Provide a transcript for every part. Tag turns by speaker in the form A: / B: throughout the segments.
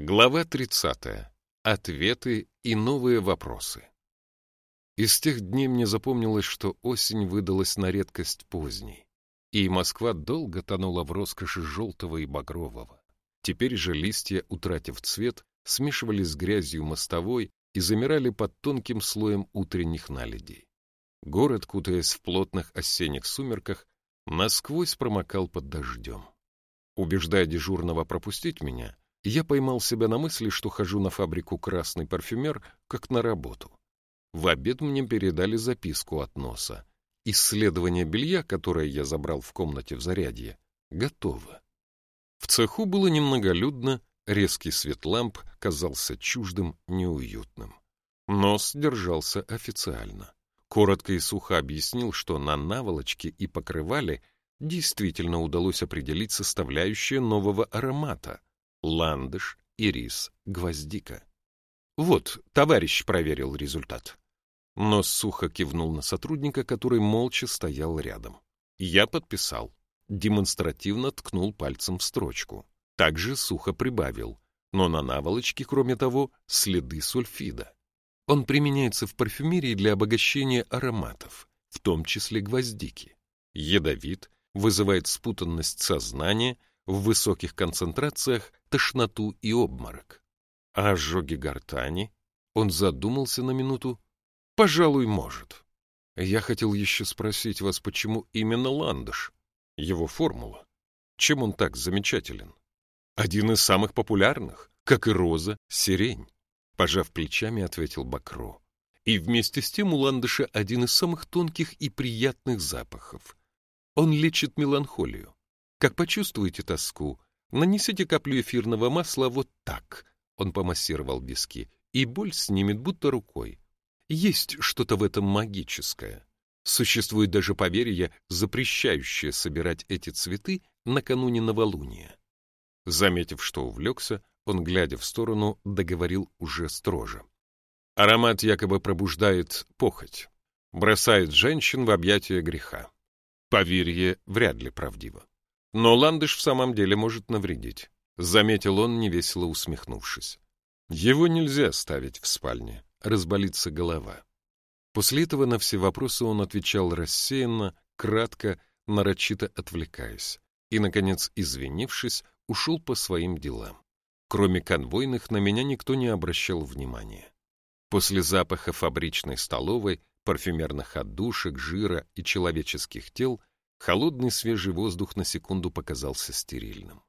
A: Глава 30. Ответы и новые вопросы. Из тех дней мне запомнилось, что осень выдалась на редкость поздней, и Москва долго тонула в роскоши желтого и багрового. Теперь же листья, утратив цвет, смешивались с грязью мостовой и замирали под тонким слоем утренних наледей. Город, кутаясь в плотных осенних сумерках, насквозь промокал под дождем. Убеждая дежурного пропустить меня, я поймал себя на мысли, что хожу на фабрику «Красный парфюмер» как на работу. В обед мне передали записку от носа. Исследование белья, которое я забрал в комнате в зарядье, готово. В цеху было немноголюдно, резкий свет ламп казался чуждым, неуютным. Нос держался официально. Коротко и сухо объяснил, что на наволочке и покрывале действительно удалось определить составляющие нового аромата — ландыш, ирис, гвоздика. Вот, товарищ проверил результат. Но сухо кивнул на сотрудника, который молча стоял рядом. Я подписал. Демонстративно ткнул пальцем в строчку. Также сухо прибавил. Но на наволочке, кроме того, следы сульфида. Он применяется в парфюмерии для обогащения ароматов, в том числе гвоздики. Ядовит, вызывает спутанность сознания, в высоких концентрациях тошноту и обморок. А ожоги гортани? Он задумался на минуту. Пожалуй, может. Я хотел еще спросить вас, почему именно ландыш? Его формула. Чем он так замечателен? Один из самых популярных, как и роза, сирень. Пожав плечами, ответил Бакро. И вместе с тем у ландыша один из самых тонких и приятных запахов. Он лечит меланхолию. Как почувствуете тоску, нанесите каплю эфирного масла вот так, он помассировал виски, и боль снимет будто рукой. Есть что-то в этом магическое. Существует даже поверье, запрещающее собирать эти цветы накануне новолуния. Заметив, что увлекся, он, глядя в сторону, договорил уже строже. Аромат якобы пробуждает похоть, бросает женщин в объятия греха. Поверье вряд ли правдиво. Но ландыш в самом деле может навредить, — заметил он, невесело усмехнувшись. Его нельзя ставить в спальне, разболится голова. После этого на все вопросы он отвечал рассеянно, кратко, нарочито отвлекаясь, и, наконец, извинившись, ушел по своим делам. Кроме конвойных, на меня никто не обращал внимания. После запаха фабричной столовой, парфюмерных отдушек, жира и человеческих тел Холодный свежий воздух на секунду показался стерильным.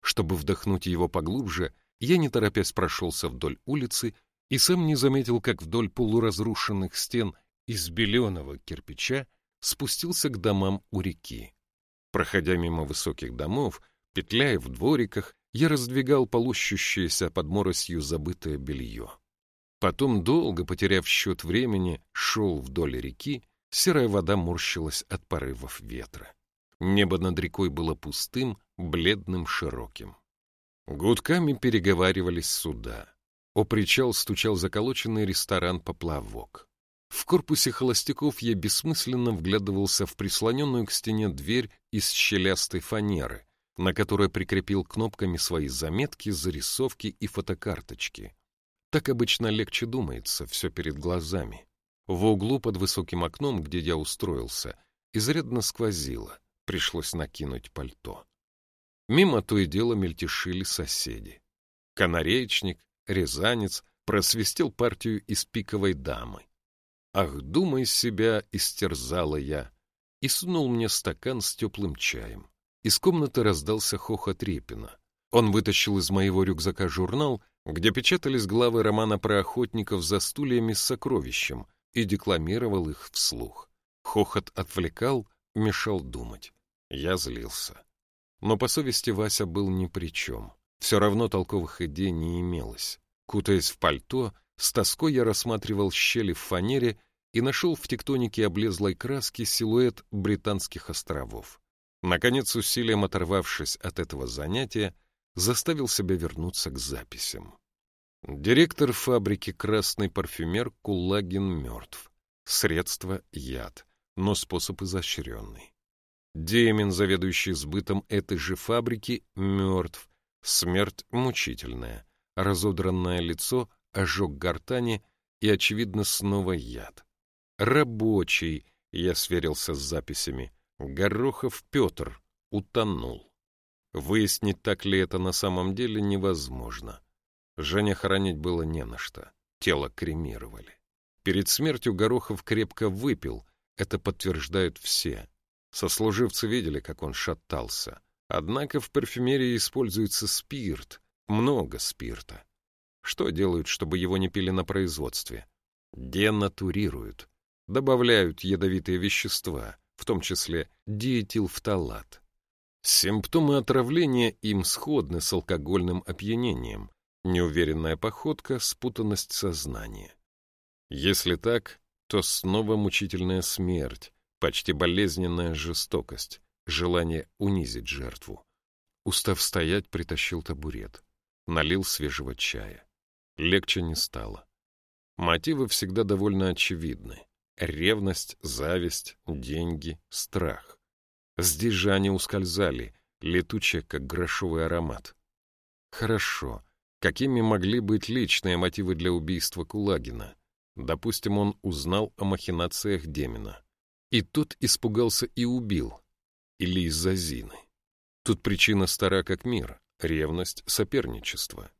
A: Чтобы вдохнуть его поглубже, я, не торопясь, прошелся вдоль улицы и сам не заметил, как вдоль полуразрушенных стен из беленого кирпича спустился к домам у реки. Проходя мимо высоких домов, петляя в двориках, я раздвигал полощущееся под моросью забытое белье. Потом, долго потеряв счет времени, шел вдоль реки, Серая вода морщилась от порывов ветра. Небо над рекой было пустым, бледным, широким. Гудками переговаривались суда. О причал стучал заколоченный ресторан-поплавок. В корпусе холостяков я бессмысленно вглядывался в прислоненную к стене дверь из щелястой фанеры, на которой прикрепил кнопками свои заметки, зарисовки и фотокарточки. Так обычно легче думается, все перед глазами. В углу под высоким окном, где я устроился, изрядно сквозило, пришлось накинуть пальто. Мимо то и дело мельтешили соседи. Канареечник, рязанец просвистел партию из пиковой дамы. Ах, думай себя, истерзала я, и сунул мне стакан с теплым чаем. Из комнаты раздался хохот Репина. Он вытащил из моего рюкзака журнал, где печатались главы романа про охотников за стульями с сокровищем — и декламировал их вслух. Хохот отвлекал, мешал думать. Я злился. Но по совести Вася был ни при чем. Все равно толковых идей не имелось. Кутаясь в пальто, с тоской я рассматривал щели в фанере и нашел в тектонике облезлой краски силуэт британских островов. Наконец, усилием оторвавшись от этого занятия, заставил себя вернуться к записям. Директор фабрики «Красный парфюмер» Кулагин мертв. Средство — яд, но способ изощренный. Демин, заведующий сбытом этой же фабрики, мертв. Смерть мучительная. разодранное лицо, ожог гортани и, очевидно, снова яд. «Рабочий», — я сверился с записями, — «Горохов Петр утонул». Выяснить, так ли это на самом деле, невозможно. Женя хоронить было не на что. Тело кремировали. Перед смертью Горохов крепко выпил, это подтверждают все. Сослуживцы видели, как он шатался. Однако в парфюмерии используется спирт, много спирта. Что делают, чтобы его не пили на производстве? Денатурируют. Добавляют ядовитые вещества, в том числе диэтилфталат. Симптомы отравления им сходны с алкогольным опьянением. Неуверенная походка, спутанность сознания. Если так, то снова мучительная смерть, почти болезненная жестокость, желание унизить жертву. Устав стоять, притащил табурет. Налил свежего чая. Легче не стало. Мотивы всегда довольно очевидны. Ревность, зависть, деньги, страх. Здесь же они ускользали, летучие, как грошовый аромат. Хорошо. Какими могли быть личные мотивы для убийства Кулагина? Допустим, он узнал о махинациях Демина. И тот испугался и убил. Или из-за Зины. Тут причина стара как мир — ревность, соперничество.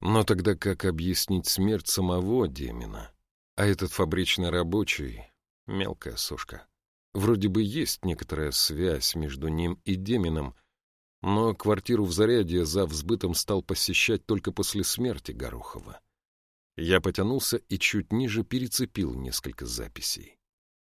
A: Но тогда как объяснить смерть самого Демина? А этот фабричный рабочий — мелкая сушка. Вроде бы есть некоторая связь между ним и Демином, но квартиру в Зарядье за взбытом стал посещать только после смерти Горохова. Я потянулся и чуть ниже перецепил несколько записей.